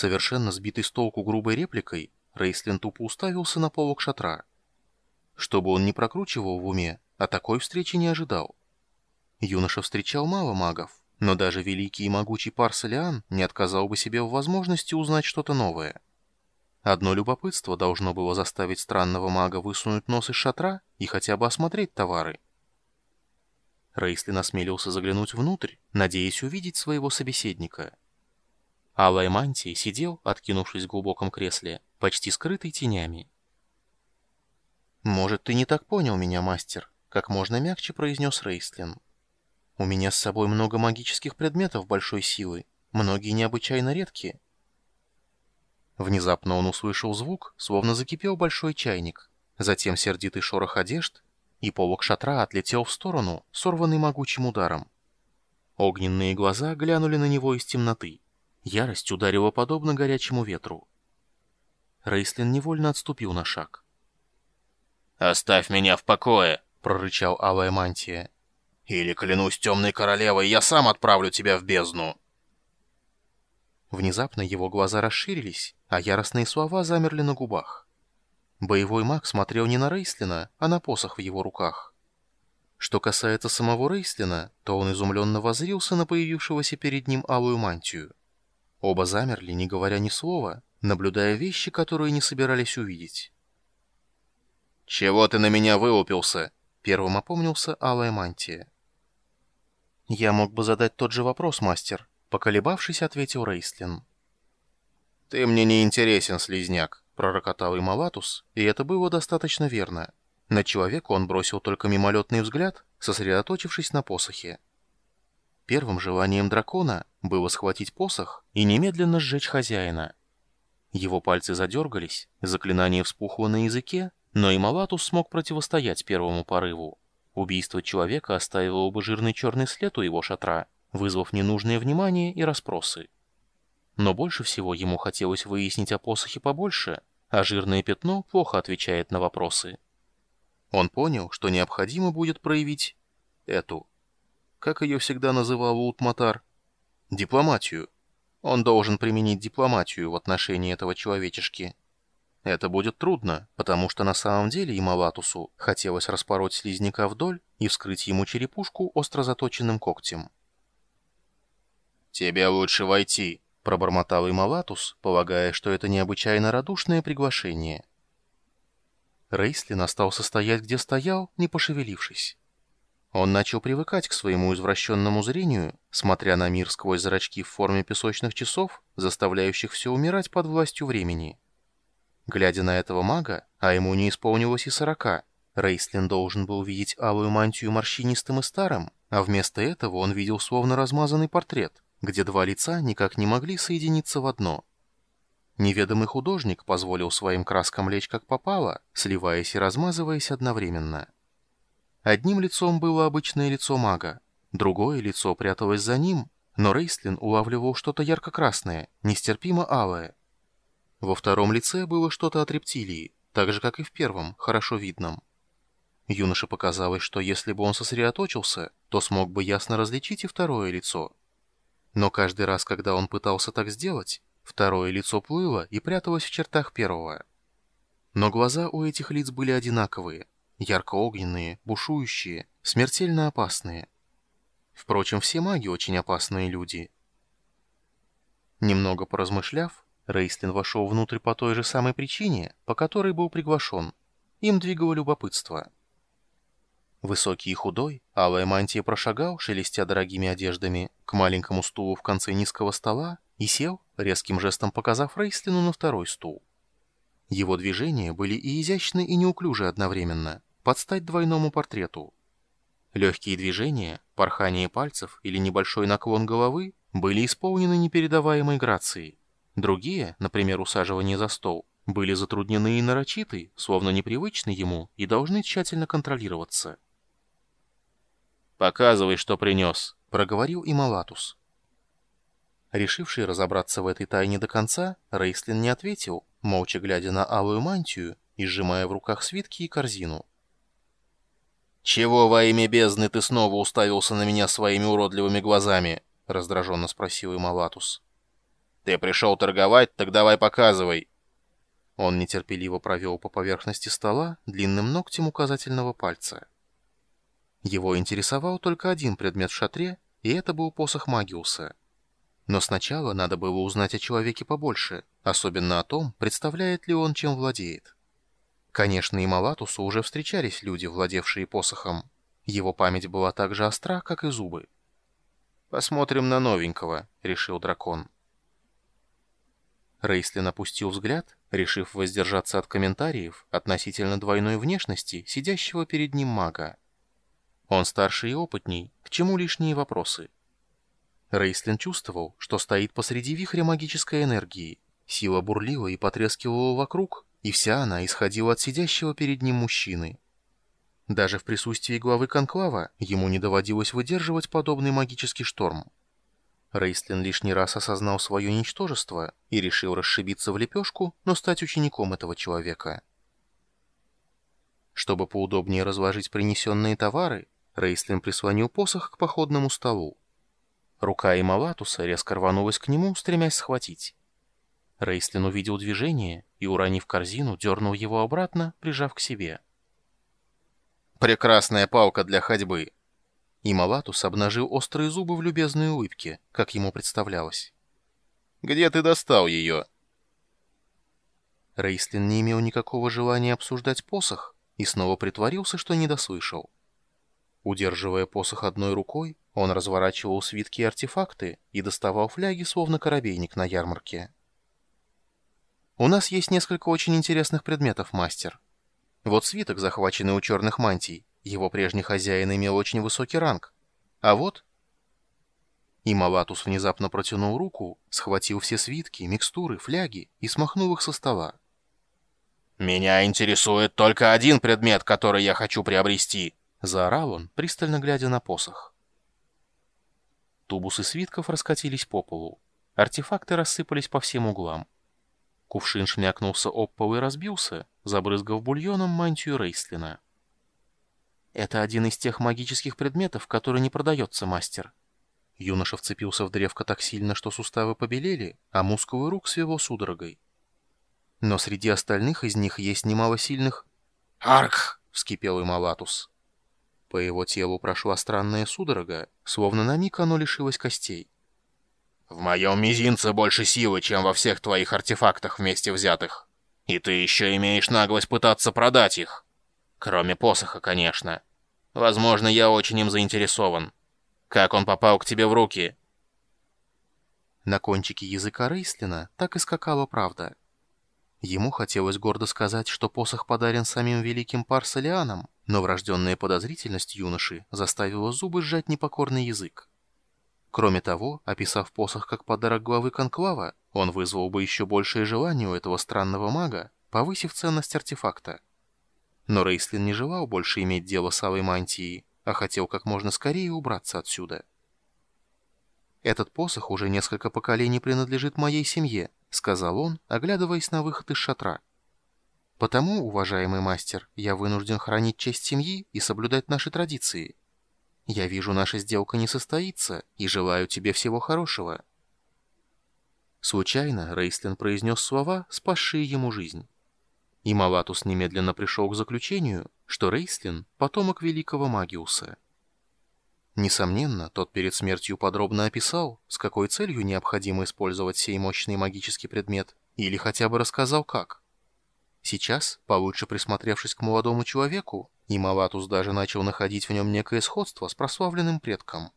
Совершенно сбитый с толку грубой репликой, Рейслин тупо уставился на полок шатра. Чтобы он не прокручивал в уме, о такой встрече не ожидал. Юноша встречал мало магов, но даже великий и могучий Парсалиан не отказал бы себе в возможности узнать что-то новое. Одно любопытство должно было заставить странного мага высунуть нос из шатра и хотя бы осмотреть товары. Рейслин осмелился заглянуть внутрь, надеясь увидеть своего собеседника. Алая мантия сидел, откинувшись в глубоком кресле, почти скрытый тенями. «Может, ты не так понял меня, мастер?» — как можно мягче произнес Рейслин. «У меня с собой много магических предметов большой силы, многие необычайно редкие». Внезапно он услышал звук, словно закипел большой чайник, затем сердитый шорох одежд, и полок шатра отлетел в сторону, сорванный могучим ударом. Огненные глаза глянули на него из темноты. Ярость ударила подобно горячему ветру. Рейслин невольно отступил на шаг. «Оставь меня в покое!» — прорычал Алая Мантия. «Или, клянусь темной королевой, я сам отправлю тебя в бездну!» Внезапно его глаза расширились, а яростные слова замерли на губах. Боевой маг смотрел не на Рейслина, а на посох в его руках. Что касается самого Рейслина, то он изумленно возрился на появившегося перед ним алую мантию. Оба замерли, не говоря ни слова, наблюдая вещи, которые не собирались увидеть. «Чего ты на меня вылупился?» — первым опомнился алая мантия. «Я мог бы задать тот же вопрос, мастер», — поколебавшись, ответил Рейслин. «Ты мне не интересен, слизняк», — пророкотал им Алатус, и это было достаточно верно. На человека он бросил только мимолетный взгляд, сосредоточившись на посохе. Первым желанием дракона было схватить посох и немедленно сжечь хозяина. Его пальцы задергались, заклинание вспухло на языке, но и Малатус смог противостоять первому порыву. Убийство человека оставило бы жирный черный след у его шатра, вызвав ненужное внимание и расспросы. Но больше всего ему хотелось выяснить о посохе побольше, а жирное пятно плохо отвечает на вопросы. Он понял, что необходимо будет проявить эту как ее всегда называл Ултматар, дипломатию. Он должен применить дипломатию в отношении этого человечешки. Это будет трудно, потому что на самом деле и Малатусу хотелось распороть слизняка вдоль и вскрыть ему черепушку остро заточенным когтем. «Тебе лучше войти», — пробормотал и Малатус, полагая, что это необычайно радушное приглашение. Рейслин остался стоять, где стоял, не пошевелившись. Он начал привыкать к своему извращенному зрению, смотря на мир сквозь зрачки в форме песочных часов, заставляющих все умирать под властью времени. Глядя на этого мага, а ему не исполнилось и сорока, Рейслин должен был видеть алую мантию морщинистым и старым, а вместо этого он видел словно размазанный портрет, где два лица никак не могли соединиться в одно. Неведомый художник позволил своим краскам лечь как попало, сливаясь и размазываясь одновременно. Одним лицом было обычное лицо мага, другое лицо пряталось за ним, но Рейслин улавливал что-то ярко-красное, нестерпимо алое. Во втором лице было что-то от рептилии, так же, как и в первом, хорошо видном. Юноше показалось, что если бы он сосредоточился, то смог бы ясно различить и второе лицо. Но каждый раз, когда он пытался так сделать, второе лицо плыло и пряталось в чертах первого. Но глаза у этих лиц были одинаковые, ярко-огненные, бушующие, смертельно опасные. Впрочем, все маги очень опасные люди. Немного поразмышляв, Рейслин вошел внутрь по той же самой причине, по которой был приглашен. Им двигало любопытство. Высокий и худой, алая мантия прошагал, шелестя дорогими одеждами, к маленькому стулу в конце низкого стола и сел, резким жестом показав Рейслину на второй стул. Его движения были и изящны, и неуклюжи одновременно под стать двойному портрету. Легкие движения, порхание пальцев или небольшой наклон головы были исполнены непередаваемой грацией. Другие, например, усаживание за стол, были затруднены и нарочиты, словно непривычны ему, и должны тщательно контролироваться. «Показывай, что принес», — проговорил и Малатус. Решивший разобраться в этой тайне до конца, Рейслин не ответил, молча глядя на алую мантию и сжимая в руках свитки и корзину. «Чего во имя бездны ты снова уставился на меня своими уродливыми глазами?» — раздраженно спросил им Алатус. Ты пришел торговать, так давай показывай. Он нетерпеливо провел по поверхности стола длинным ногтем указательного пальца. Его интересовал только один предмет в шатре, и это был посох Магиуса. Но сначала надо было узнать о человеке побольше, особенно о том, представляет ли он, чем владеет. Конечно, и Малатусу уже встречались люди, владевшие посохом. Его память была так же остра, как и зубы. «Посмотрим на новенького», — решил дракон. Рейслин опустил взгляд, решив воздержаться от комментариев относительно двойной внешности сидящего перед ним мага. Он старше и опытней, к чему лишние вопросы? Рейслин чувствовал, что стоит посреди вихря магической энергии. Сила бурлила и потрескивала вокруг, и вся она исходила от сидящего перед ним мужчины. Даже в присутствии главы Конклава ему не доводилось выдерживать подобный магический шторм. Рейслин лишний раз осознал свое ничтожество и решил расшибиться в лепешку, но стать учеником этого человека. Чтобы поудобнее разложить принесенные товары, Рейслин прислонил посох к походному столу. Рука Ималатуса резко рванулась к нему, стремясь схватить. Рейслин увидел движение и, уронив корзину, дернул его обратно, прижав к себе. «Прекрасная палка для ходьбы!» И Малатус обнажил острые зубы в любезной улыбке, как ему представлялось. «Где ты достал ее?» Рейслин не имел никакого желания обсуждать посох и снова притворился, что не дослышал. Удерживая посох одной рукой, он разворачивал свитки и артефакты и доставал фляги, словно коробейник на ярмарке. «У нас есть несколько очень интересных предметов, мастер. Вот свиток, захваченный у черных мантий. Его прежний хозяин имел очень высокий ранг. А вот... И Малатус внезапно протянул руку, схватил все свитки, микстуры, фляги и смахнул их со стола. «Меня интересует только один предмет, который я хочу приобрести!» — заорал он, пристально глядя на посох. Тубусы свитков раскатились по полу. Артефакты рассыпались по всем углам. Кувшин шмякнулся об пол и разбился, забрызгав бульоном мантию Рейслина. Это один из тех магических предметов, который не продается, мастер. Юноша вцепился в древко так сильно, что суставы побелели, а мускулы рук свело судорогой. Но среди остальных из них есть немало сильных... «Арк!» — вскипел и Малатус. По его телу прошла странная судорога, словно на миг оно лишилось костей. «В моем мизинце больше силы, чем во всех твоих артефактах вместе взятых. И ты еще имеешь наглость пытаться продать их!» Кроме посоха, конечно. Возможно, я очень им заинтересован. Как он попал к тебе в руки?» На кончике языка Рейслина так и скакала правда. Ему хотелось гордо сказать, что посох подарен самим великим Парсалианом, но врожденная подозрительность юноши заставила зубы сжать непокорный язык. Кроме того, описав посох как подарок главы Конклава, он вызвал бы еще большее желание у этого странного мага, повысив ценность артефакта. Но Рейслин не желал больше иметь дело с алой мантией, а хотел как можно скорее убраться отсюда. «Этот посох уже несколько поколений принадлежит моей семье», — сказал он, оглядываясь на выход из шатра. «Потому, уважаемый мастер, я вынужден хранить честь семьи и соблюдать наши традиции. Я вижу, наша сделка не состоится, и желаю тебе всего хорошего». Случайно Рейслин произнес слова, спасшие ему жизнь. И Малатус немедленно пришел к заключению, что Рейслин — потомок великого Магиуса. Несомненно, тот перед смертью подробно описал, с какой целью необходимо использовать сей мощный магический предмет, или хотя бы рассказал как. Сейчас, получше присмотревшись к молодому человеку, и Малатус даже начал находить в нем некое сходство с прославленным предком.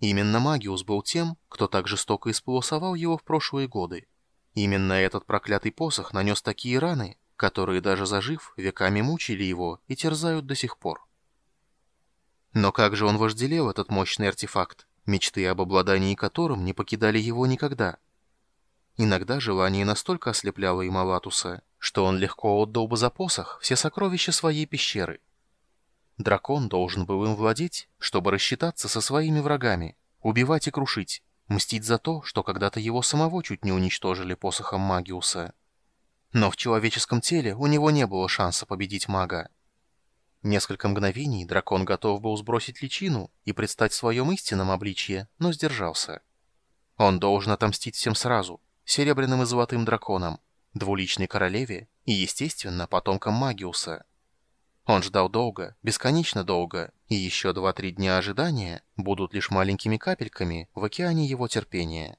Именно Магиус был тем, кто так жестоко исполосовал его в прошлые годы. Именно этот проклятый посох нанес такие раны, которые даже зажив, веками мучили его и терзают до сих пор. Но как же он вожделел этот мощный артефакт, мечты об обладании которым не покидали его никогда. Иногда желание настолько ослепляло Ималатуса, что он легко отдал бы за посох все сокровища своей пещеры. Дракон должен был им владеть, чтобы рассчитаться со своими врагами, убивать и крушить, мстить за то, что когда-то его самого чуть не уничтожили посохом Магиуса. Но в человеческом теле у него не было шанса победить мага. Несколько мгновений дракон готов был сбросить личину и предстать в своем истинном обличье, но сдержался. Он должен отомстить всем сразу, серебряным и золотым драконам, двуличной королеве и, естественно, потомкам Магиуса. Он ждал долго, бесконечно долго, и еще два-три дня ожидания будут лишь маленькими капельками в океане его терпения.